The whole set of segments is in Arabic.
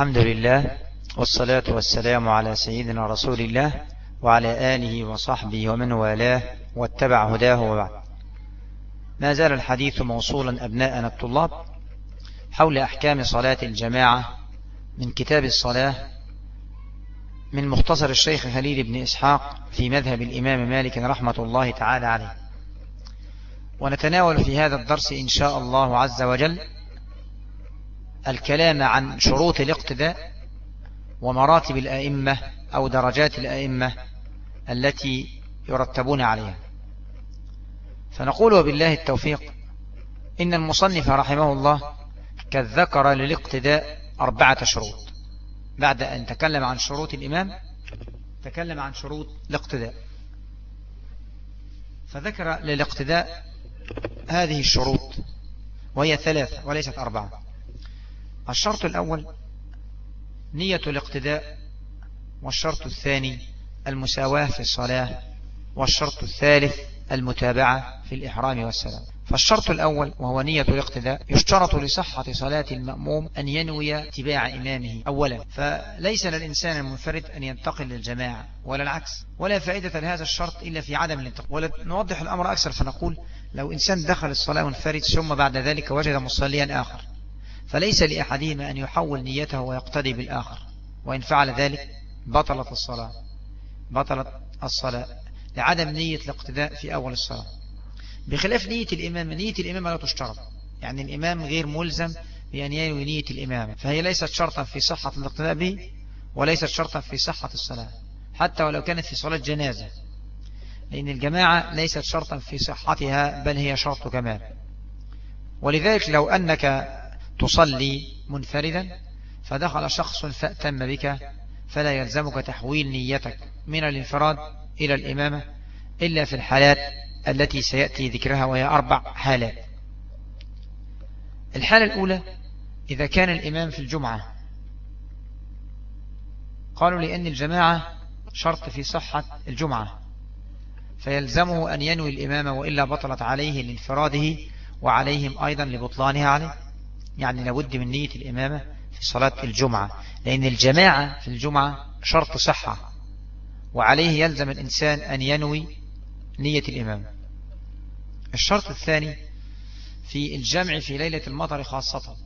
الحمد لله والصلاة والسلام على سيدنا رسول الله وعلى آله وصحبه ومن والاه واتبع هداه وبعد. ما زال الحديث موصولا أبناءنا الطلاب حول أحكام صلاة الجماعة من كتاب الصلاة من مختصر الشيخ خليل بن إسحاق في مذهب الإمام مالك رحمة الله تعالى عليه. ونتناول في هذا الدرس إن شاء الله عز وجل الكلام عن شروط الاقتداء ومراتب الأئمة أو درجات الأئمة التي يرتبون عليها. فنقول وبالله التوفيق إن المصنف رحمه الله قد ذكر للاقتداء أربعة شروط. بعد أن تكلم عن شروط الإمام تكلم عن شروط الاقتداء. فذكر للاقتداء هذه الشروط وهي ثلاثة وليست أربعة. الشرط الأول نية الاقتداء والشرط الثاني المساواة في الصلاة والشرط الثالث المتابعة في الإحرام والسلام. فالشرط الأول وهو نية الاقتداء يشترط لصحة صلاة المأموم أن ينوي اتباع إمامه أولا. فليس للإنسان المنفرد أن ينتقل للجماعة ولا العكس. ولا فائدة لهذا الشرط إلا في عدم الانتقال. ونوضح الأمر أكثر فنقول لو إنسان دخل الصلاة منفرد ثم بعد ذلك وجد مصليا آخر. فليس لأحدهما أن يحول نيته ويقتدي بالآخر. وإن فعل ذلك بطلت الصلاة. بطلت الصلاة لعدم نية الاقتداء في أول الصلاة. بخلاف نية الإمام نية الإمام لا تشترط. يعني الإمام غير ملزم بأن ينوي نية الإمام. فهي ليست شرطا في صحة الاقتداء به وليست شرطا في صحة الصلاة. حتى ولو كانت في صلاة جنازة. لأن الجماعة ليست شرطا في صحتها بل هي شرط كمال ولذلك لو أنك تصلي منفردا فدخل شخص فأتم بك فلا يلزمك تحويل نيتك من الانفراد إلى الإمامة إلا في الحالات التي سيأتي ذكرها وهي أربع حالات. الحالة الأولى إذا كان الإمام في الجمعة. قالوا لأن الجماعة شرط في صحة الجمعة فيلزمه أن ينوي الإمامة وإلا بطلت عليه لانفراده وعليهم أيضا لبطلانها عليه. يعني لابد من نية الإمامة في صلاة الجمعة لأن الجماعة في الجمعة شرط صحة وعليه يلزم الإنسان أن ينوي نية الإمامة. الشرط الثاني في الجمع في ليلة المطر خاصة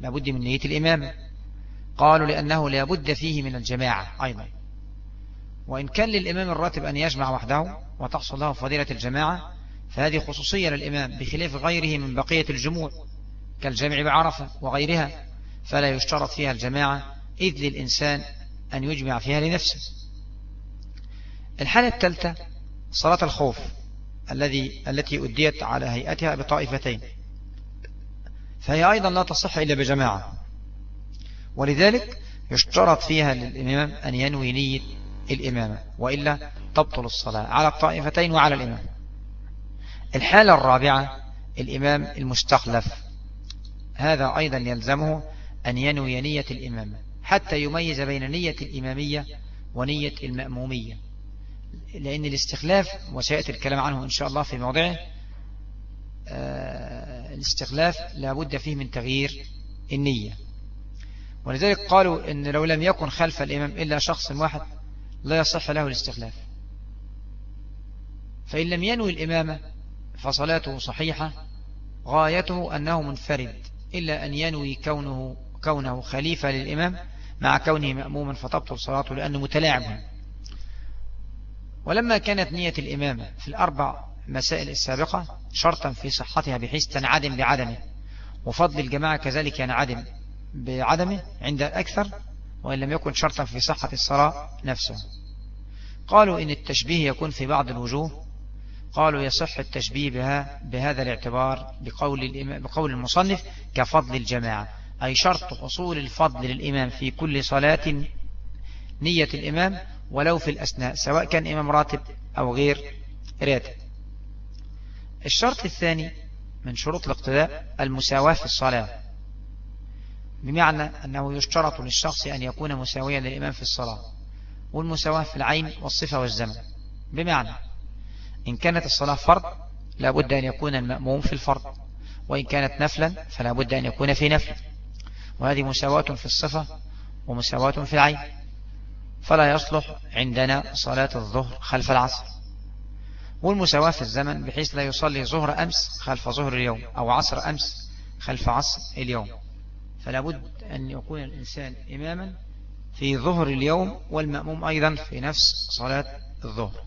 لابد من نية الإمامة. قالوا لأنه لابد فيه من الجماعة أيضا. وإن كان للإمام الراتب أن يجمع وحده وتحصل له فضيلة الجماعة فهذه خصوصية للإمام بخلاف غيره من بقية الجموع. كالجمع بعرفة وغيرها فلا يشترط فيها الجماعة إذ للإنسان أن يجمع فيها لنفسه. الحالة الثالثة صلاة الخوف الذي التي أديت على هيئتها بطائفتين. فهي أيضا لا تصح إلا بجماعة. ولذلك يشترط فيها للإمام أن ينوي نية الإمامة وإلا تبطل الصلاة على الطائفتين وعلى الإمام. الحالة الرابعة الإمام المستخلف. هذا أيضا يلزمه أن ينوي نية الإمامة حتى يميز بين نية الإمامية ونية المأمومية. لأن الاستخلاف وسيأتي الكلام عنه إن شاء الله في موضعه آه، الاستخلاف لابد فيه من تغيير النية. ولذلك قالوا إن لو لم يكن خلف الإمام إلا شخص واحد لا يصح له الاستخلاف. فإن لم ينوي الإمامة فصلاته صحيحة غايته أنه منفرد. إلا أن ينوي كونه, كونه خليفة للإمام مع كونه مأموما فتبطل صلاته لأنه متلاعب. ولما كانت نية الإمامة في الأربع مسائل السابقة شرطا في صحتها بحيث تنعدم بعدمه وفضل الجماعة كذلك ينعدم بعدمه عند الأكثر وإن لم يكن شرطا في صحة الصلاة نفسه. قالوا إن التشبيه يكون في بعض الوجوه قالوا يصح التشبيه بها بهذا الاعتبار بقول, بقول المصنف كفضل الجماعة أي شرط حصول الفضل للإمام في كل صلاة نية الإمام ولو في الأثناء سواء كان إمام راتب أو غير راتب. الشرط الثاني من شروط الاقتداء المساواة في الصلاة. بمعنى أنه يشترط للشخص أن يكون مساويا للإمام في الصلاة والمساواة في العين والصفة والزمن. بمعنى إن كانت الصلاة فرض لابد أن يكون المأموم في الفرض. وإن كانت نفلا فلا بد أن يكون في نفل. وهذه مساواة في الصفة ومساواة في العين. فلا يصلح عندنا صلاة الظهر خلف العصر. والمساواة في الزمن بحيث لا يصلي ظهر أمس خلف ظهر اليوم أو عصر أمس خلف عصر اليوم. فلا بد أن يكون الإنسان إماما في ظهر اليوم والمأموم أيضا في نفس صلاة الظهر.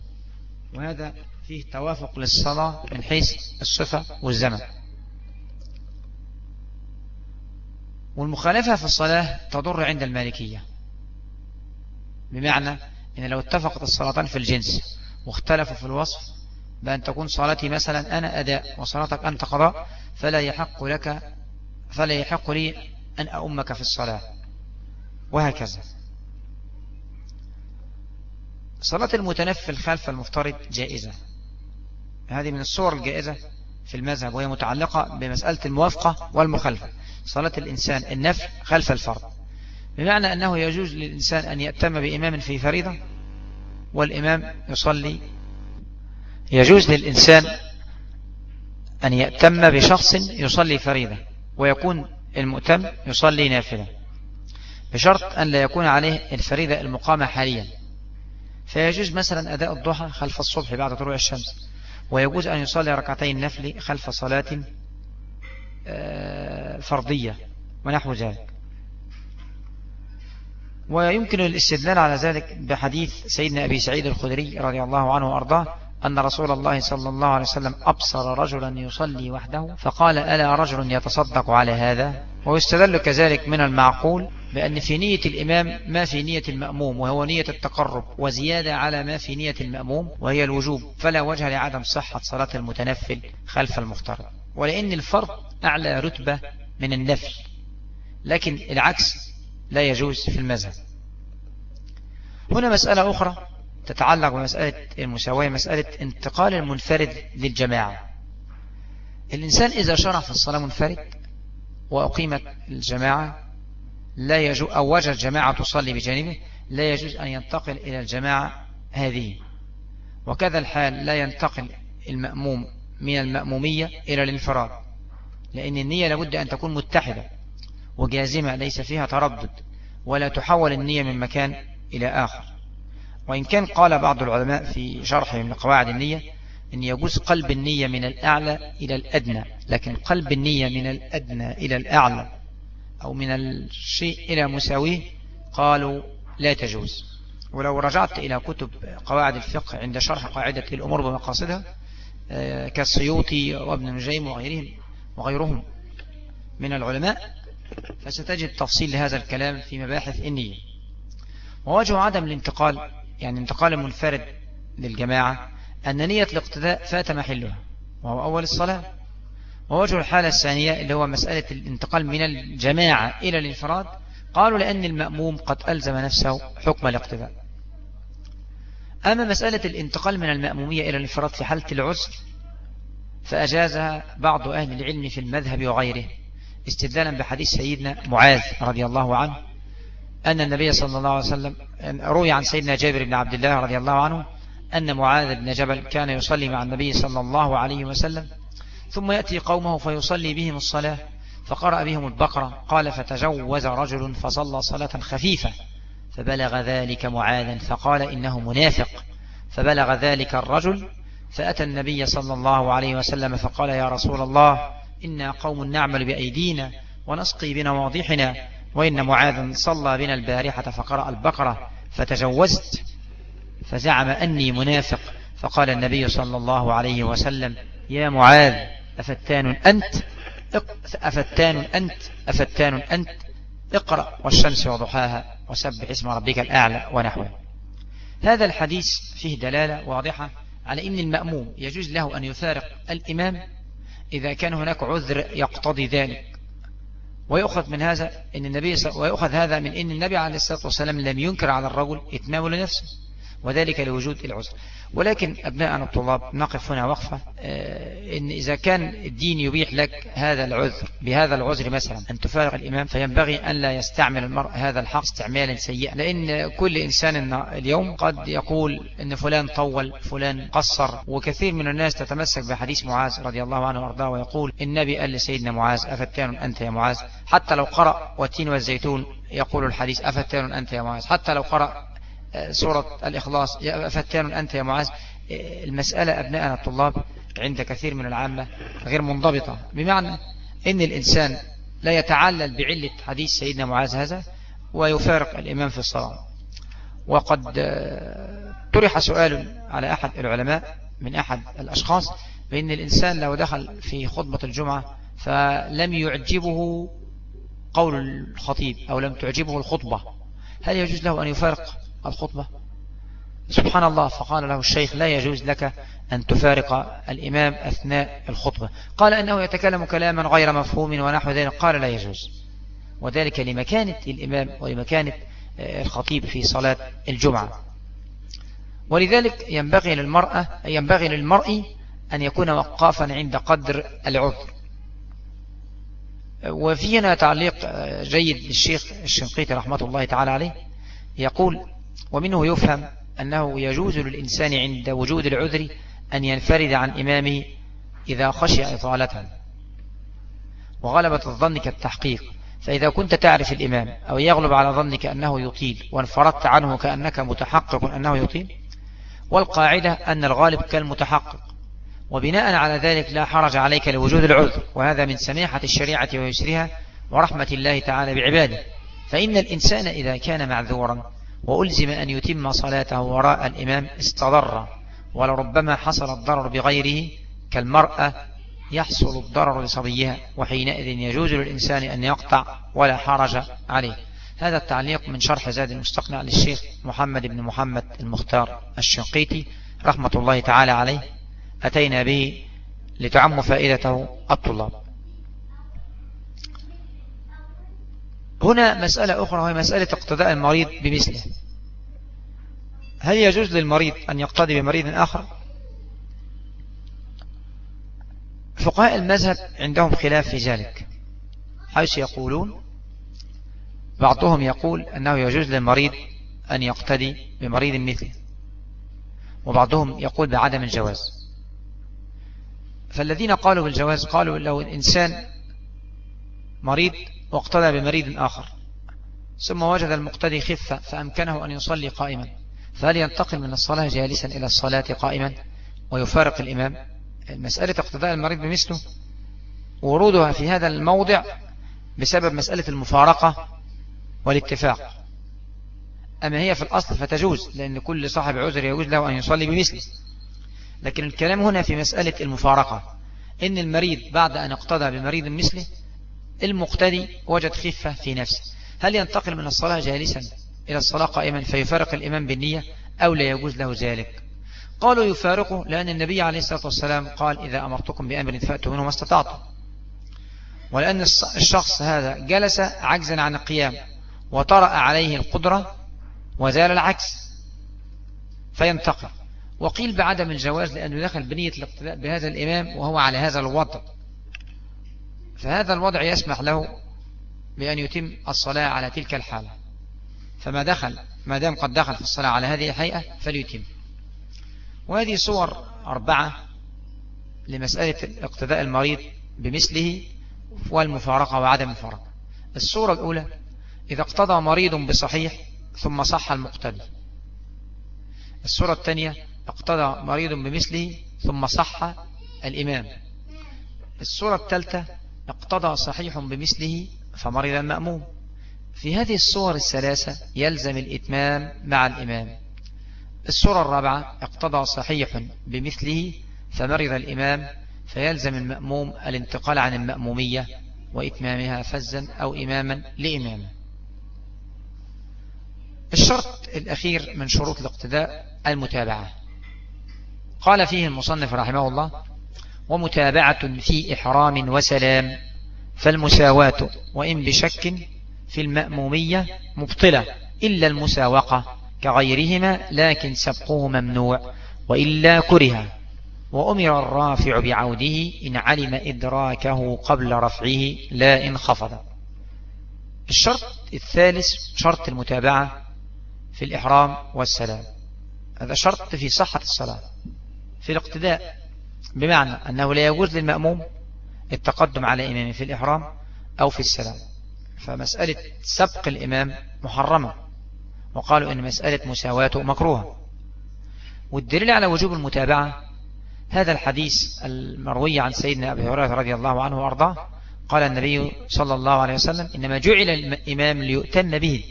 وهذا فيه توافق للصلاة من حيث الصفة والزمن. والمخالفة في الصلاة تضر عند المالكية بمعنى أن لو اتفقت الصلاتان في الجنس واختلفوا في الوصف بأن تكون صلاتي مثلا أنا أداء وصلاتك أنت قضاء فلا يحق لك فلا يحق لي أن أؤمك في الصلاة. وهكذا. صلاة المتنفل خلف المفترض جائزة. هذه من الصور الجائزة في المذهب وهي متعلقة بمسألة الموافقة والمخالفة. صلاة الإنسان النفل خلف الفرض. بمعنى أنه يجوز للإنسان أن يأتم بإمام في فريضة والإمام يصلي. يجوز للإنسان أن يأتم بشخص يصلي فريضة ويكون المؤتم يصلي نافلة. بشرط أن لا يكون عليه الفريضة المقامة حاليا. فيجوز مثلا أداء الضحى خلف الصبح بعد طلوع الشمس. ويجوز أن يصلي ركعتين نفل خلف صلاة آه، فرضية ونحو ذلك. ويمكن الاستدلال على ذلك بحديث سيدنا أبي سعيد الخدري رضي الله عنه وأرضاه أن رسول الله صلى الله عليه وسلم أبصر رجلا يصلي وحده فقال ألا رجل يتصدق على هذا؟ ويستدل كذلك من المعقول بأن في نية الإمام ما في نية المأموم وهو نية التقرب وزيادة على ما في نية المأموم وهي الوجوب فلا وجه لعدم صحة صلاة المتنفل خلف المفترض. ولأن الفرض أعلى رتبة من النفل لكن العكس لا يجوز في المذهب. هنا مسألة أخرى. تتعلق بمسألة المساواة مسألة انتقال المنفرد للجماعة. الإنسان إذا شرع في الصلاة منفرد وأقيمت الجماعة لا يجوز أو وجد جماعة تصلي بجانبه لا يجوز أن ينتقل إلى الجماعة هذه. وكذا الحال لا ينتقل المأموم من المأمومية إلى الانفراد لأن النية لابد أن تكون متحدة وجازمة ليس فيها تردد ولا تحول النية من مكان إلى آخر. وإن كان قال بعض العلماء في شرحهم من قواعد النية أن يجوز قلب النية من الأعلى إلى الأدنى لكن قلب النية من الأدنى إلى الأعلى أو من الشيء إلى مساويه قالوا لا تجوز. ولو رجعت إلى كتب قواعد الفقه عند شرح قاعدة الأمور بمقاصدها آه، كالسيوطي وابن نجيم وغيرهم وغيرهم من العلماء فستجد تفصيل لهذا الكلام في مباحث النية. ووجه عدم الانتقال يعني انتقال المنفرد للجماعة أن نية الاقتداء فات محلها وهو أول الصلاة. ووجه الحالة الثانية اللي هو مسألة الانتقال من الجماعة إلى الانفراد. قالوا لأن المأموم قد ألزم نفسه حكم الاقتداء. أما مسألة الانتقال من المأمومية إلى الانفراد في حالة العسر فأجازها بعض أهل العلم في المذهب وغيره استدلالا بحديث سيدنا معاذ رضي الله عنه. أن النبي صلى الله عليه وسلم روي عن سيدنا جابر بن عبد الله رضي الله عنه أن معاذ بن جبل كان يصلي مع النبي صلى الله عليه وسلم ثم يأتي قومه فيصلي بهم الصلاة فقرأ بهم البقرة قال فتجوز رجل فصلى صلاة خفيفة فبلغ ذلك معاذا فقال إنه منافق فبلغ ذلك الرجل فأتى النبي صلى الله عليه وسلم فقال يا رسول الله إنا قوم نعمل بأيدينا ونسقي بنواضحنا وإن معاذ صلى بنا البارحة فقرأ البقرة فتجوزت فزعم أني منافق. فقال النبي صلى الله عليه وسلم يا معاذ أفتان أنت؟ أفتان أنت؟ أفتان أنت؟ اقرأ والشمس وضحاها وسبح اسم ربك الأعلى ونحوه. هذا الحديث فيه دلالة واضحة على أن المأموم يجوز له أن يفارق الإمام إذا كان هناك عذر يقتضي ذلك. ويأخذ من هذا أن النبي ويأخذ هذا من أن النبي عليه الصلاة والسلام لم ينكر على الرجل إتمام لنفسه وذلك لوجود العذر. ولكن أبناءنا الطلاب نقف هنا وقفة آه، إن إذا كان الدين يبيح لك هذا العذر بهذا العذر مثلا أن تفارق الإمام فينبغي أن لا يستعمل المرء هذا الحق استعمالا سيئا. لأن كل إنسان اليوم قد يقول أن فلان طول فلان قصر. وكثير من الناس تتمسك بحديث معاذ رضي الله عنه وأرضاه ويقول النبي قال لسيدنا معاذ أفتان أنت يا معاذ؟ حتى لو قرأ والتين والزيتون يقول الحديث أفتان أنت يا معاذ؟ حتى لو قرأ سورة الإخلاص. أفتان أنت يا معاذ المسألة أبناءنا الطلاب عند كثير من العامة غير منضبطة. بمعنى أن الإنسان لا يتعلل بعلة حديث سيدنا معاذ هذا ويفارق الإمام في الصلاة. وقد آه، طرح سؤال على أحد العلماء من أحد الأشخاص بأن الإنسان لو دخل في خطبة الجمعة فلم يعجبه قول الخطيب أو لم تعجبه الخطبة. هل يجوز له أن يفارق الخطبة. سبحان الله فقال له الشيخ لا يجوز لك أن تفارق الإمام أثناء الخطبة. قال أنه يتكلم كلاما غير مفهوم ونحو ذلك. قال لا يجوز. وذلك لمكانة الإمام ولمكانة آه، الخطيب في صلاة الجمعة. ولذلك ينبغي للمرأة ينبغي للمرء أن يكون وقافا عند قدر العذر. وفي هنا تعليق آه، جيد للشيخ الشنقيطي رحمة الله تعالى عليه. يقول ومنه يفهم أنه يجوز للإنسان عند وجود العذر أن ينفرد عن إمامه إذا خشي إطالته وغلبة الظن كالتحقيق فإذا كنت تعرف الإمام أو يغلب على ظنك أنه يطيل وانفردت عنه كأنك متحقق أنه يطيل والقاعدة أن الغالب كالمتحقق. وبناء على ذلك لا حرج عليك لوجود العذر وهذا من سماحة الشريعة ويسرها ورحمة الله تعالى بعباده. فإن الإنسان إذا كان معذورا وألزم أن يتم صلاته وراء الإمام استضر ولربما حصل الضرر بغيره كالمرأة يحصل الضرر لصبيها وحينئذ يجوز للإنسان أن يقطع ولا حرج عليه. هذا التعليق من شرح زاد المستقنع للشيخ محمد بن محمد المختار الشنقيطي رحمة الله تعالى عليه. أتينا به لتعم فائدته الطلاب. هنا مسألة أخرى وهي مسألة اقتداء المريض بمثله. هل يجوز للمريض أن يقتدي بمريض آخر؟ فقهاء المذهب عندهم خلاف في ذلك. حيث يقولون بعضهم يقول أنه يجوز للمريض أن يقتدي بمريض مثله وبعضهم يقول بعدم الجواز. فالذين قالوا بالجواز قالوا لو الإنسان مريض واقتدى بمريض آخر. ثم وجد المقتدي خفة فأمكنه أن يصلي قائما. فهل ينتقل من الصلاة جالسا إلى الصلاة قائما ويفارق الإمام؟ مسألة اقتداء المريض بمثله ورودها في هذا الموضع بسبب مسألة المفارقة والاتفاق. أما هي في الأصل فتجوز لأن كل صاحب عذر يجوز له أن يصلي بمثله. لكن الكلام هنا في مسألة المفارقة. إن المريض بعد أن اقتدى بمريض مثله المقتدي وجد خفة في نفسه. هل ينتقل من الصلاة جالسا إلى الصلاة قائما فيفارق الإمام بالنية أو لا يجوز له ذلك؟ قالوا يفارقه لأن النبي عليه الصلاة والسلام قال إذا أمرتكم بأمر فأتوا منه ما استطعتم. ولأن الشخص هذا جلس عجزا عن القيام وطرأ عليه القدرة وزال العكس فينتقل. وقيل بعدم الجواز لأنه دخل بنية الاقتداء بهذا الإمام وهو على هذا الوضع. فهذا الوضع يسمح له بأن يتم الصلاة على تلك الحالة. فما دخل ما دام قد دخل في الصلاة على هذه الهيئة فليتم. وهذه صور أربعة لمسألة اقتداء المريض بمثله والمفارقة وعدم المفارقة. الصورة الأولى إذا اقتضى مريض بصحيح ثم صح المقتدي الصورة الثانية اقتضى مريض بمثله ثم صح الإمام. الصورة الثالثة اقتضى صحيح بمثله فمرض المأموم في هذه الصور الثلاثة يلزم الإتمام مع الإمام. الصورة الرابعة اقتضى صحيح بمثله فمرض الإمام فيلزم المأموم الانتقال عن المأمومية وإتمامها فزا أو إماما لإمامه الشرط الأخير من شروط الاقتداء المتابعة. قال فيه المصنف رحمه الله ومتابعة في إحرام وسلام. فالمساواة وإن بشك في المأمومية مبطلة إلا المساوقة كغيرهما لكن سبقه ممنوع وإلا كره. وأمر الرافع بعوده إن علم إدراكه قبل رفعه لا إن خفض. الشرط الثالث شرط المتابعة في الإحرام والسلام. هذا شرط في صحة الصلاة في الاقتداء. بمعنى أنه لا يجوز للمأموم التقدم على إمامه في الإحرام أو في السلام. فمسألة سبق الإمام محرمة وقالوا إن مسألة مساواته مكروهة. والدليل على وجوب المتابعة هذا الحديث المروي عن سيدنا أبي هريرة رضي الله عنه وأرضاه. قال النبي صلى الله عليه وسلم إنما جعل الإمام ليؤتن به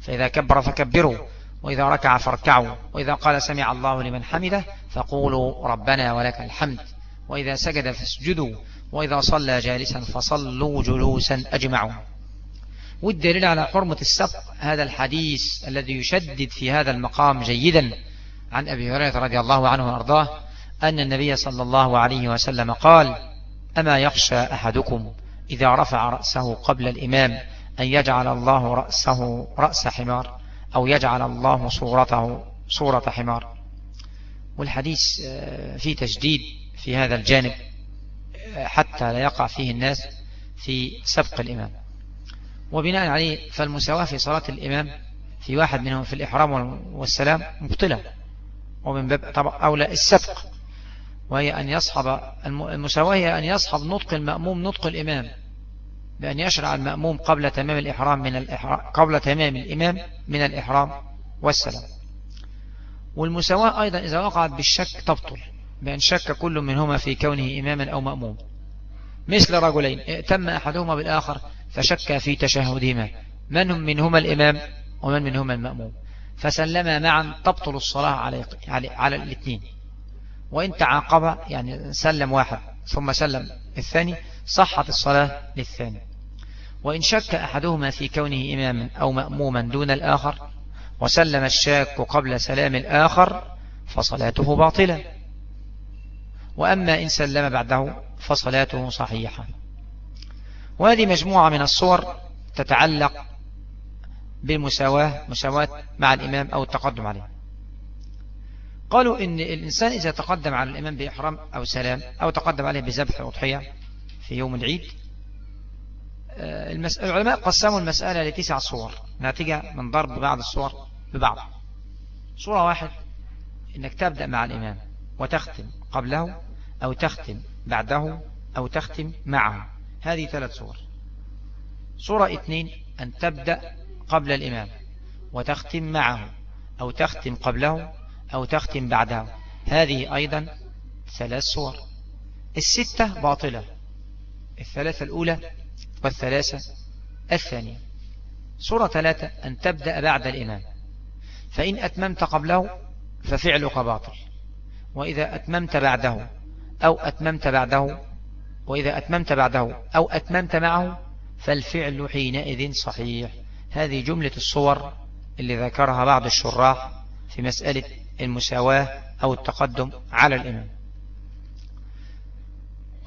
فإذا كبر فكبروا وإذا ركع فاركعوا وإذا قال سمع الله لمن حمده فقولوا ربنا ولك الحمد. وإذا سجد فاسجدوا وإذا صلى جالسا فصلوا جلوسا أجمعوا. والدليل على حرمة السبق هذا الحديث الذي يشدد في هذا المقام جيدا عن أبي هريرة رضي الله عنه وأرضاه أن النبي صلى الله عليه وسلم قال أما يخشى أحدكم إذا رفع رأسه قبل الإمام أن يجعل الله رأسه رأس حمار؟ أو يجعل الله صورته صورة حمار. والحديث آه، في تجديد في هذا الجانب آه، حتى لا يقع فيه الناس في سبق الإمام. وبناء عليه فالمساواة في صلاة الإمام في واحد منهم في الإحرام والسلام مبطلة. ومن باب طبعا أولى السبق. وهي أن يصحب المساواة هي أن يصحب نطق المأموم نطق الإمام. بأن يشرع المأموم قبل تمام الإحرام من الإحرام قبل تمام الإمام من الإحرام والسلام. والمساواة أيضا إذا وقعت بالشك تبطل بأن شك كل منهما في كونه إماما أو مأموم. مثل رجلين ائتم أحدهما بالآخر فشك في تشهدهما. من منهما الإمام ومن منهما المأموم؟ فسلما معا تبطل الصلاة على على, على الاثنين. وإن تعاقب يعني سلم واحد ثم سلم الثاني صحت الصلاة للثاني. وإن شك أحدهما في كونه إماما أو مأموما دون الآخر وسلم الشاك قبل سلام الآخر فصلاته باطلة. وأما إن سلم بعده فصلاته صحيحة. وهذه مجموعة من الصور تتعلق بالمساواة مساواة مع الإمام أو التقدم عليه. قالوا إن الإنسان إذا تقدم على الإمام بإحرام أو سلام أو تقدم عليه بذبح أضحية في يوم العيد آه، العلماء قسموا المسألة لتسع صور ناتجة من ضرب بعض الصور ببعض. صورة واحد إنك تبدأ مع الإمام وتختم قبله أو تختم بعده أو تختم معه. هذه ثلاث صور. صورة اثنين أن تبدأ قبل الإمام وتختم معه أو تختم قبله أو تختم بعده. هذه أيضا ثلاث صور. الستة باطلة. الثلاثة الأولى والثلاثة الثانية. صورة ثلاثة أن تبدأ بعد الإمام فإن أتممت قبله ففعلك باطل. وإذا أتممت بعده أو أتممت بعده وإذا أتممت بعده أو أتممت معه فالفعل حينئذ صحيح. هذه جملة الصور اللي ذكرها بعض الشراح في مسألة المساواة أو التقدم على الإمام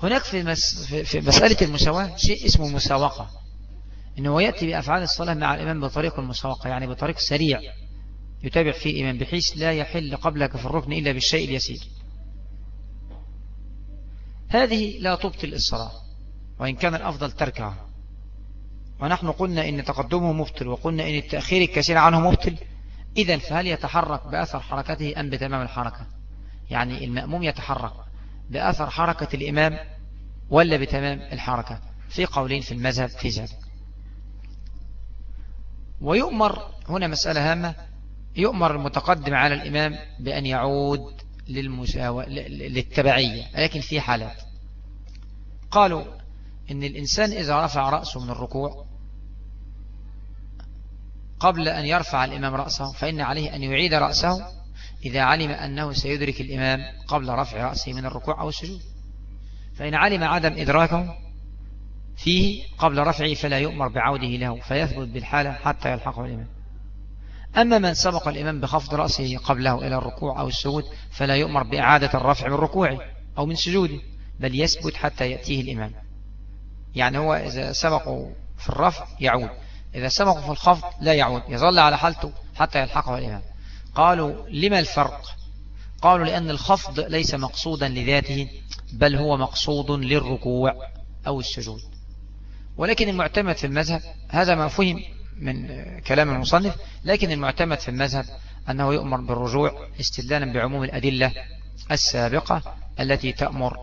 هناك في, مس في مسألة المساواة شيء اسمه المساوقة إنه يأتي بأفعال الصلاة مع الإمام بطريق المساوقة يعني بطريق سريع. يتابع فيه الإمام بحيث لا يحل قبلك في الركن إلا بالشيء اليسير. هذه لا تبطل الصلاة وإن كان الأفضل تركها. ونحن قلنا إن تقدمه مبطل وقلنا إن التأخير الكثير عنه مبطل. إذا فهل يتحرك بأثر حركته أم بتمام الحركة؟ يعني المأموم يتحرك. بأثر حركة الإمام ولا بتمام الحركة؟ في قولين في المذهب في ذلك. ويؤمر هنا مسألة هامة يؤمر المتقدم على الإمام بأن يعود للمساواة للتبعية لكن في حالات. قالوا إن الإنسان إذا رفع رأسه من الركوع قبل أن يرفع الإمام رأسه فإن عليه أن يعيد رأسه إذا علم أنه سيدرك الإمام قبل رفع رأسه من الركوع أو السجود. فإن علم عدم إدراكه فيه قبل رفعه فلا يؤمر بعوده له فيثبت بالحالة حتى يلحقه الإمام. أما من سبق الإمام بخفض رأسه قبله إلى الركوع أو السجود فلا يؤمر بإعادة الرفع من ركوعه أو من سجوده بل يثبت حتى يأتيه الإمام. يعني هو إذا سبقوا في الرفع يعود إذا سبقوا في الخفض لا يعود يظل على حالته حتى يلحقه الإمام. قالوا لما الفرق؟ قالوا لأن الخفض ليس مقصودا لذاته بل هو مقصود للركوع أو السجود. ولكن المعتمد في المذهب هذا ما فهم من كلام المصنف لكن المعتمد في المذهب أنه يؤمر بالرجوع استدلالا بعموم الأدلة السابقة التي تأمر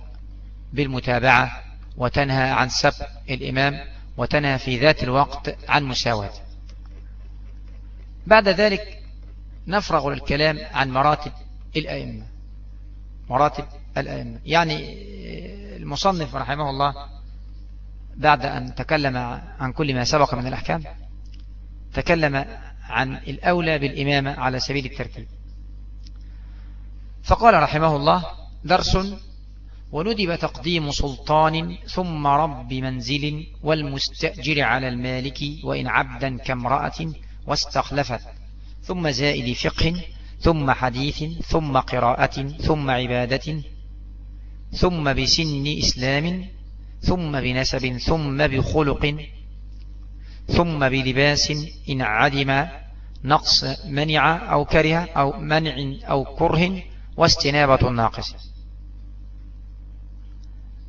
بالمتابعة وتنهى عن سب الإمام وتنهى في ذات الوقت عن مساواة. بعد ذلك نفرغ للكلام عن مراتب الأئمة. مراتب الأئمة. يعني المصنف رحمه الله بعد أن تكلم عن كل ما سبق من الأحكام تكلم عن الأولى بالإمامة على سبيل الترتيب. فقال رحمه الله درس وندب تقديم سلطان ثم رب منزل والمستأجر على المالك وإن عبدا كامرأة واستخلفت. ثم زائد فقه ثم حديث ثم قراءة ثم عبادة ثم بسن إسلام ثم بنسب ثم بخلق ثم بلباس إن عدم نقص منع أو كره أو منع أو كره واستنابة الناقص.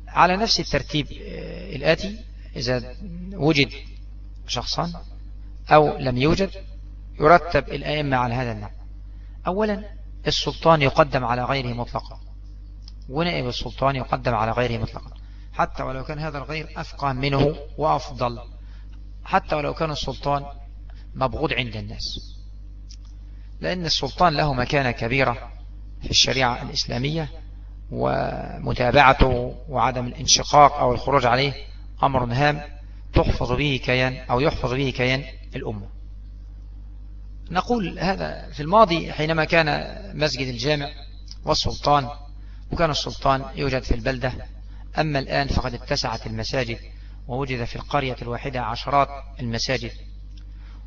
على نفس الترتيب آه، الآتي إذا وجد شخصان أو لم يوجد يرتب الأئمة على هذا النحو أولا السلطان يقدم على غيره مطلقا. ونائب السلطان يقدم على غيره مطلقا. حتى ولو كان هذا الغير أفقه منه وأفضل. حتى ولو كان السلطان مبغوض عند الناس. لأن السلطان له مكانة كبيرة في الشريعة الإسلامية ومتابعته وعدم الانشقاق أو الخروج عليه أمر هام تحفظ به كيان أو يحفظ به كيان الأمة. نقول هذا في الماضي حينما كان مسجد الجامع والسلطان وكان السلطان يوجد في البلدة أما الآن فقد اتسعت المساجد ووجد في القرية الواحدة عشرات المساجد.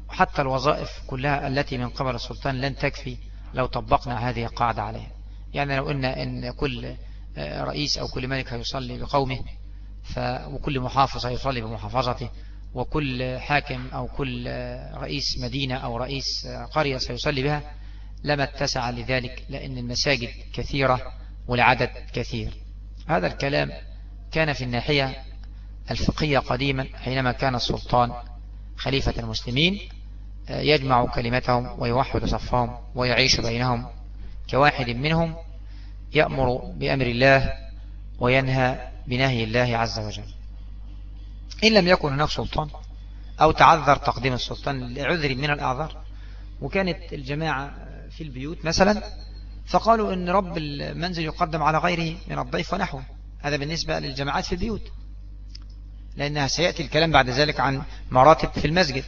وحتى الوظائف كلها التي من قبل السلطان لن تكفي لو طبقنا هذه القاعدة عليها. يعني لو قلنا أن كل آه، رئيس أو كل ملك هيصلي بقومه ف... وكل محافظ هيصلي بمحافظته وكل حاكم أو كل آه، رئيس مدينة أو رئيس آه، قرية سيصلي بها لما اتسع لذلك لأن المساجد كثيرة والعدد كثير. هذا الكلام كان في الناحية الفقهية قديما حينما كان السلطان خليفة المسلمين يجمع كلمتهم ويوحد صفهم ويعيش بينهم. كواحد منهم يأمر بأمر الله وينهى بنهي الله عز وجل. إن لم يكن هناك سلطان أو تعذر تقديم السلطان لعذر من الأعذار وكانت الجماعة في البيوت مثلا فقالوا أن رب المنزل يقدم على غيره من الضيف ونحوه. هذا بالنسبة للجماعات في البيوت لأنها سيأتي الكلام بعد ذلك عن مراتب في المسجد.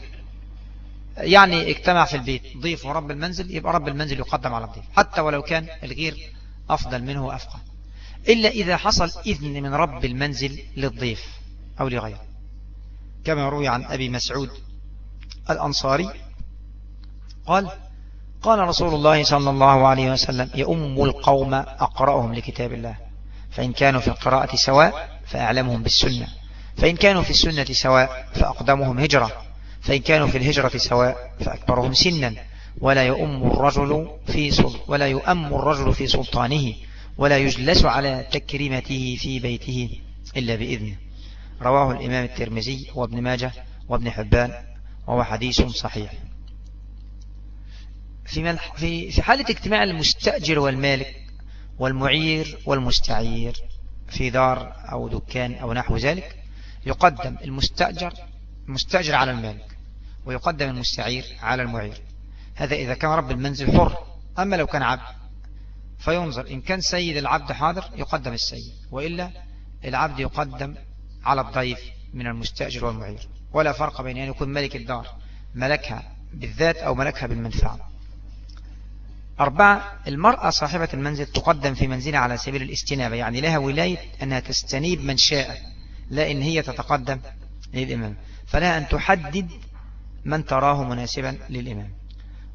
يعني اجتمع في البيت ضيف ورب المنزل يبقى رب المنزل يقدم على الضيف حتى ولو كان الغير أفضل منه وأفقه. إلا إذا حصل إذن من رب المنزل للضيف أو لغيره. كما روي عن أبي مسعود الأنصاري قال قال رسول الله صلى الله عليه وسلم يؤم القوم أقرأهم لكتاب الله فإن كانوا في القراءة سواء فأعلمهم بالسنة فإن كانوا في السنة سواء فأقدمهم هجرة فإن كانوا في الهجرة سواء فأكبرهم سنا. ولا يؤم الرجل في ولا يؤم الرجل في سلطانه ولا يجلس على تكريمته في بيته إلا بإذنه. رواه الإمام الترمذي وابن ماجه وابن حبان وهو حديث صحيح. في في حالة اجتماع المستأجر والمالك والمعير والمستعير في دار أو دكان أو نحو ذلك يقدم المستأجر المستأجر على المالك ويقدم المستعير على المعير. هذا إذا كان رب المنزل حر. أما لو كان عبد فينظر إن كان سيد العبد حاضر يقدم السيد. وإلا العبد يقدم على الضيف من المستأجر والمعير. ولا فرق بين أن يكون ملك الدار ملكها بالذات أو ملكها بالمنفعة. أربعة المرأة صاحبة المنزل تقدم في منزلها على سبيل الاستنابة. يعني لها ولاية أنها تستنيب من شاء لا إن هي تتقدم للإمام. فلها أن تحدد من تراه مناسبا للإمام.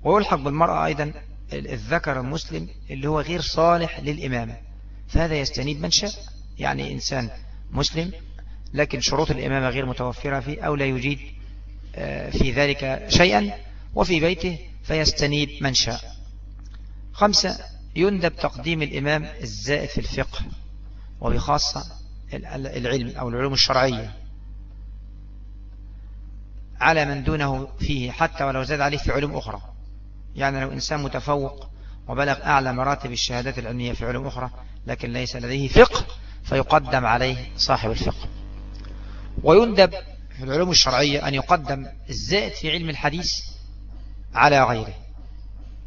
ويلحق بالمرأة أيضا الذكر المسلم اللي هو غير صالح للإمامة فهذا يستنيب من شاء. يعني إنسان مسلم لكن شروط الإمامة غير متوفرة فيه أو لا يجيد آه، في ذلك شيئا وفي بيته فيستنيب من شاء. خمسة يندب تقديم الإمام الزائد في الفقه وبخاصة العلم أو العلوم الشرعية. على من دونه فيه حتى ولو زاد عليه في علوم أخرى. يعني لو إنسان متفوق وبلغ أعلى مراتب الشهادات العلمية في علوم أخرى لكن ليس لديه فقه فيقدم عليه صاحب الفقه. ويندب في العلوم الشرعية أن يقدم الزائد في علم الحديث على غيره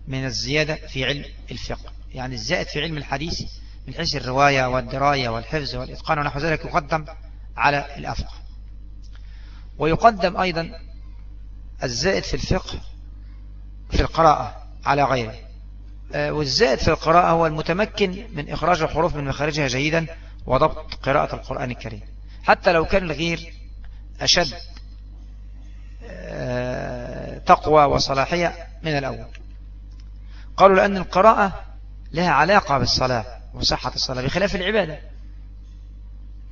من الزيادة في علم الفقه. يعني الزائد في علم الحديث من حيث الرواية والدراية والحفظ والإتقان ونحو ذلك يقدم على الأفقه. ويقدم أيضا الزائد في الفقه في القراءة على غيره. آه، والزائد في القراءة هو المتمكن من إخراج الحروف من مخارجها جيدا وضبط قراءة القرآن الكريم. حتى لو كان الغير أشد آه، تقوى وصلاحية من الأول. قالوا لأن القراءة لها علاقة بالصلاة وصحة الصلاة بخلاف العبادة.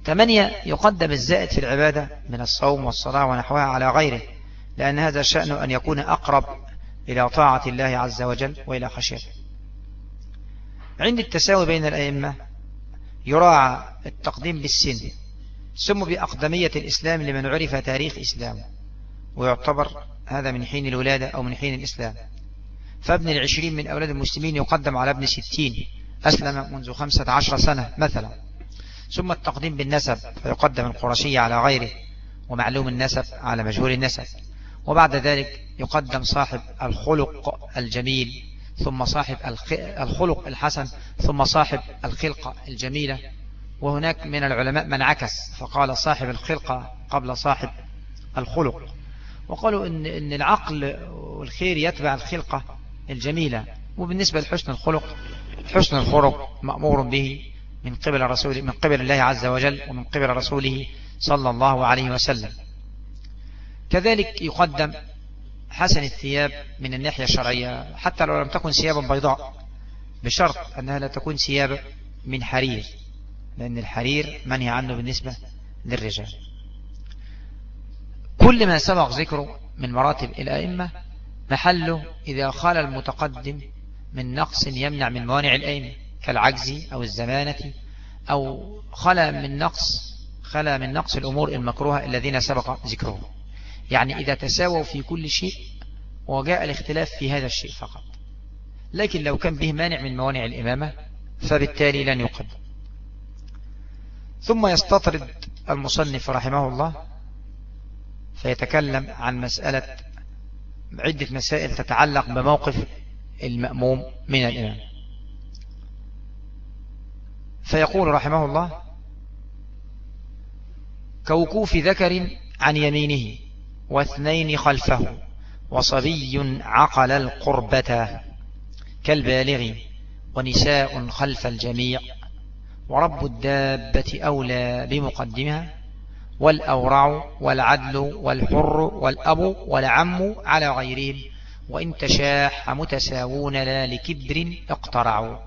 ثمانية يقدم الزائد في العبادة من الصوم والصلاة ونحوها على غيره لأن هذا شأن أن يكون أقرب إلى طاعة الله عز وجل وإلى خشيته. عند التساوي بين الأئمة يراعى التقديم بالسن. سموا بأقدمية الإسلام لمن عرف تاريخ إسلامه ويعتبر هذا من حين الولادة أو من حين الإسلام. فابن العشرين من أولاد المسلمين يقدم على ابن ستين أسلم منذ خمسة عشر سنة مثلا. ثم التقديم بالنسب فيقدم القرشي على غيره ومعلوم النسب على مجهول النسب. وبعد ذلك يقدم صاحب الخلق الجميل ثم صاحب الخلق الحسن ثم صاحب الخلقة الجميلة وهناك من العلماء من عكس فقال صاحب الخلقة قبل صاحب الخلق. وقالوا إن, إن العقل والخير يتبع الخلقة الجميلة. وبالنسبة لحسن الخلق حسن الخلق مأمور به من قبل رسول من قبل الله عز وجل ومن قبل رسوله صلى الله عليه وسلم. كذلك يقدم حسن الثياب من الناحية الشرعية حتى لو لم تكن ثيابا بيضاء بشرط أنها لا تكون ثياب من حرير. لأن الحرير منهي عنه بالنسبة للرجال. كل ما سبق ذكره من مراتب الأئمة محله إذا خال المتقدم من نقص يمنع من موانع الأئمة كالعجز أو الزمانة أو خلا من نقص خلا من نقص الأمور المكروهة الذين سبق ذكرهم. يعني إذا تساووا في كل شيء وجاء الاختلاف في هذا الشيء فقط. لكن لو كان به مانع من موانع الإمامة فبالتالي لن يقدم. ثم يستطرد المصنف رحمه الله فيتكلم عن مسألة عدة مسائل تتعلق بموقف المأموم من الإمام. فيقول رحمه الله كوكوف ذكر عن يمينه واثنين خلفه وصبي عقل القربة كالبالغ ونساء خلف الجميع ورب الدابة أولى بمقدمها والأورع والعدل والحر والأب والعم على غيرهم وإن تشاح متساوون لا لكبر اقترعوا.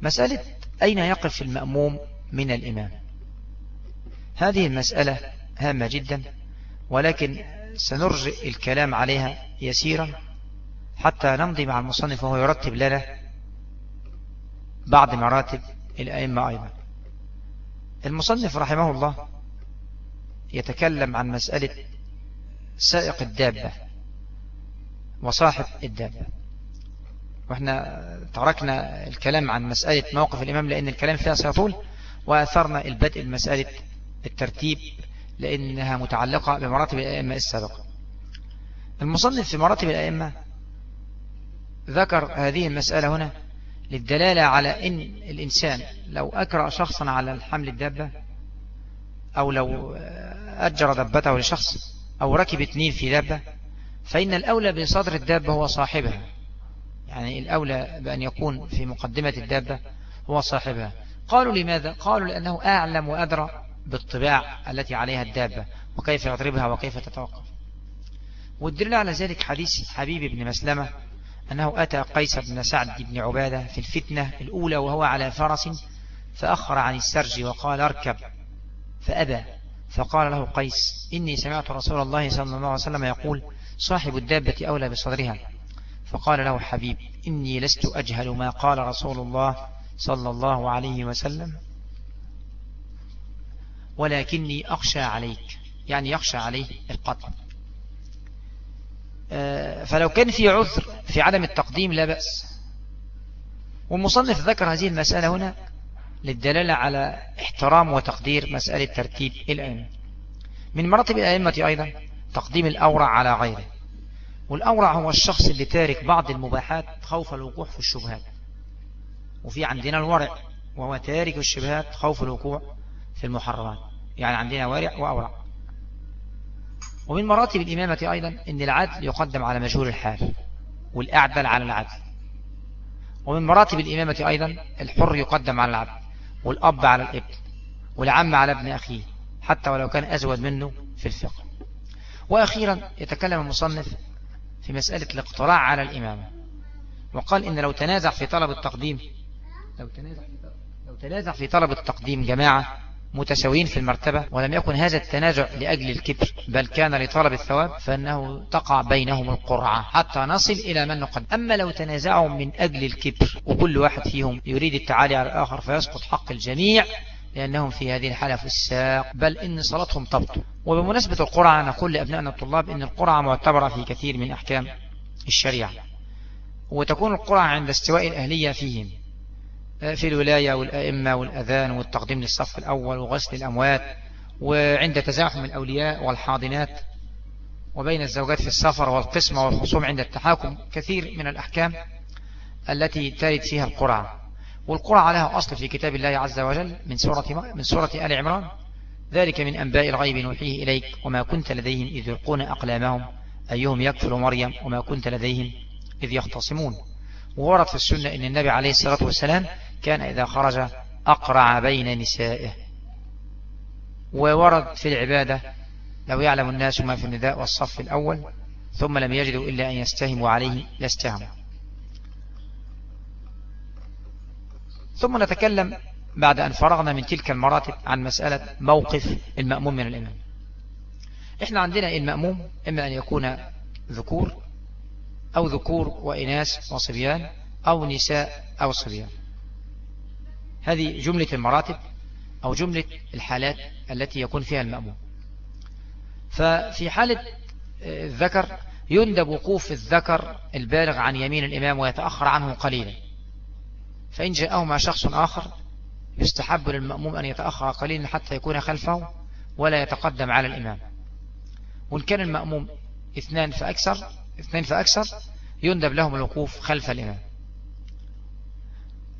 مسألة أين يقف المأموم من الإمام؟ هذه المسألة هامة جدا ولكن سنرجئ الكلام عليها يسيرا حتى نمضي مع المصنف وهو يرتب لنا بعض مراتب الأئمة أيضا. المصنف رحمه الله يتكلم عن مسألة سائق الدابة وصاحب الدابة. وإحنا تركنا الكلام عن مسألة موقف الإمام لأن الكلام فيها سيطول وأثرنا البدء المسألة الترتيب لأنها متعلقة بمراتب الأئمة السابقة. المصنف في مراتب الأئمة ذكر هذه المسألة هنا للدلالة على أن الإنسان لو أكرأ شخصا على الحمل الدابة أو لو أجر دبته لشخص أو ركب اثنين في دابة فإن الأولى بصدر الدابة هو صاحبها. يعني الأولى بأن يكون في مقدمة الدابة هو صاحبها. قالوا لماذا؟ قالوا لأنه أعلم وأدرى بالطباع التي عليها الدابة وكيف يضربها وكيف تتوقف. والدليل على ذلك حديث حبيب بن مسلمة أنه أتى قيس بن سعد بن عبادة في الفتنة الأولى وهو على فرس فأخر عن السرج وقال أركب. فأبى فقال له قيس إني سمعت رسول الله صلى الله عليه وسلم يقول صاحب الدابة أولى بصدرها. فقال له حبيب إني لست أجهل ما قال رسول الله صلى الله عليه وسلم ولكني أخشى عليك. يعني يخشى عليه القتل. فلو كان في عذر في عدم التقديم لا بأس. والمصنف ذكر هذه المسألة هنا للدلالة على احترام وتقدير مسألة ترتيب الأئمة من مراتب الأئمة أيضا تقديم الأورع على غيره. والأورع هو الشخص اللي تارك بعض المباحات خوف الوقوع في الشبهات. وفي عندنا الورع وهو تارك الشبهات خوف الوقوع في المحرمات يعني عندنا ورع وأورع. ومن مراتب الإمامة أيضا أن العدل يقدم على مجهول الحال والأعدل على العدل. ومن مراتب الإمامة أيضا الحر يقدم على العبد والأب على الإبن والعم على ابن أخيه حتى ولو كان أزود منه في الفقه. وأخيرا يتكلم المصنف في مسألة الاقتراع على الإمامة وقال إن لو تنازع في طلب التقديم لو تنازع في طلب التقديم جماعة متساويين في المرتبة ولم يكن هذا التنازع لأجل الكبر بل كان لطلب الثواب فإنه تقع بينهم القرعة حتى نصل إلى من نقدم أما لو تنازعوا من أجل الكبر وكل واحد فيهم يريد التعالي على الآخر فيسقط حق الجميع لأنهم في هذه الحالة في الساق بل إن صلاتهم تبطل وبمناسبة القرعة نقول لأبنائنا الطلاب إن القرعة معتبرة في كثير من أحكام الشريعة وتكون القرعة عند استواء الأهلية فيهم. في الولاية والأئمة والأذان والتقديم للصف الأول وغسل الأموات وعند تزاحم الأولياء والحاضنات وبين الزوجات في السفر والقسمة والخصوم عند التحاكم كثير من الأحكام التي ترد فيها القرعة والقرعة لها أصل في كتاب الله عز وجل من سورة, من سورة آل عمران. ذلك من أنباء الغيب نوحيه إليك وما كنت لديهم إذ يلقون أقلامهم أيهم يكفل مريم وما كنت لديهم إذ يختصمون. وورد في السنة أن النبي عليه الصلاة والسلام كان إذا خرج أقرع بين نسائه. وورد في العبادة لو يعلم الناس ما في النداء والصف الأول ثم لم يجدوا إلا أن يستهموا عليه لاستهموا. ثم نتكلم بعد أن فرغنا من تلك المراتب عن مسألة موقف المأموم من الإمام. إحنا عندنا المأموم إما أن يكون ذكور أو ذكور وإناث وصبيان أو نساء أو صبيان. هذه جملة المراتب أو جملة الحالات التي يكون فيها المأموم. ففي حالة الذكر يندب وقوف الذكر البالغ عن يمين الإمام ويتأخر عنه قليلا. فإن جاءه مع شخص آخر يستحب للمأموم أن يتأخر قليلا حتى يكون خلفه ولا يتقدم على الإمام. وإن كان المأموم اثنان فأكثر اثنين فأكثر يندب لهم الوقوف خلف الإمام.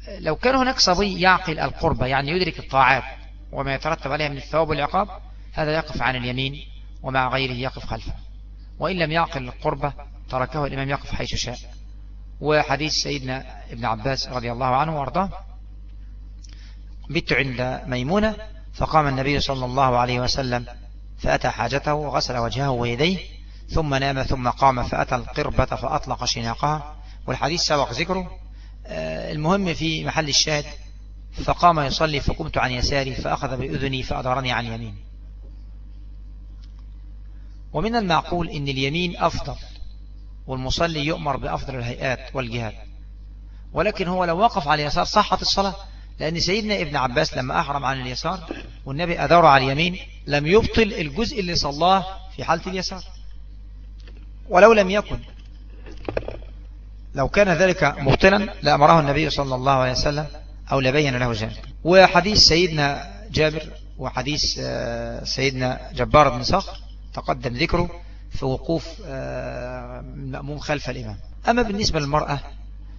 لو كان هناك صبي يعقل القربة يعني يدرك الطاعات وما يترتب عليها من الثواب والعقاب هذا يقف عن اليمين ومع غيره يقف خلفه. وإن لم يعقل القربة تركه الإمام يقف حيث شاء. وحديث سيدنا ابن عباس رضي الله عنه وأرضاه بت عند ميمونة فقام النبي صلى الله عليه وسلم فأتى حاجته وغسل وجهه ويديه ثم نام ثم قام فأتى القربة فأطلق شناقها. والحديث سبق ذكره المهم في محل الشاهد فقام يصلي فقمت عن يساري فأخذ بأذني فأدارني عن يمين ومن المعقول إن اليمين أفضل والمصلي يؤمر بأفضل الهيئات والجهات ولكن هو لو وقف على اليسار صحت الصلاة لأن سيدنا ابن عباس لما أحرم عن اليسار والنبي أدار على اليمين لم يبطل الجزء اللي صلاه في حالة اليسار. ولو لم يكن لو كان ذلك مبطلا لأمره النبي صلى الله عليه وسلم أو لبين له ذلك. وحديث سيدنا جابر وحديث آه، سيدنا جبار بن صخر تقدم ذكره في وقوف آه، خلف الإمام. أما بالنسبة للمرأة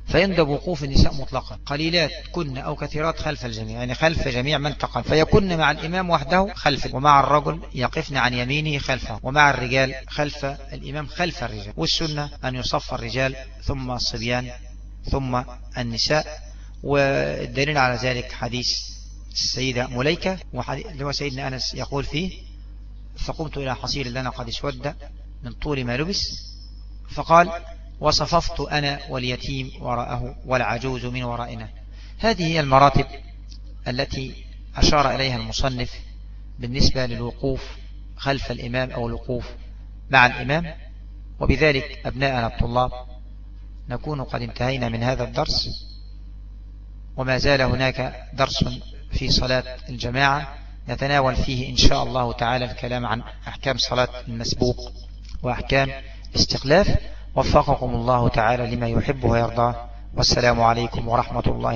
فيندب وقوف النساء مطلقا. قليلات كن أو كثيرات خلف الجميع يعني خلف جميع من تقل فيكن مع الإمام وحده خلف ومع الرجل يقفن عن يمينه خلفه ومع الرجال خلف الإمام خلف الرجال. والسنة أن يصف الرجال ثم الصبيان ثم النساء. والدليل على ذلك حديث السيدة مليكة اللي هو سيدنا أنس يقول فيه فقمت إلى حصير لنا قد اسود من طول ما لبس. فقال وصففت أنا واليتيم وراءه والعجوز من ورائنا. هذه هي المراتب التي أشار إليها المصنف بالنسبة للوقوف خلف الإمام أو الوقوف مع الإمام. وبذلك أبناءنا الطلاب نكون قد انتهينا من هذا الدرس وما زال هناك درس في صلاة الجماعة نتناول فيه إن شاء الله تعالى الكلام عن أحكام صلاة المسبوق وأحكام استخلاف وفقكم الله تعالى لما يحب ويرضاه والسلام عليكم ورحمة الله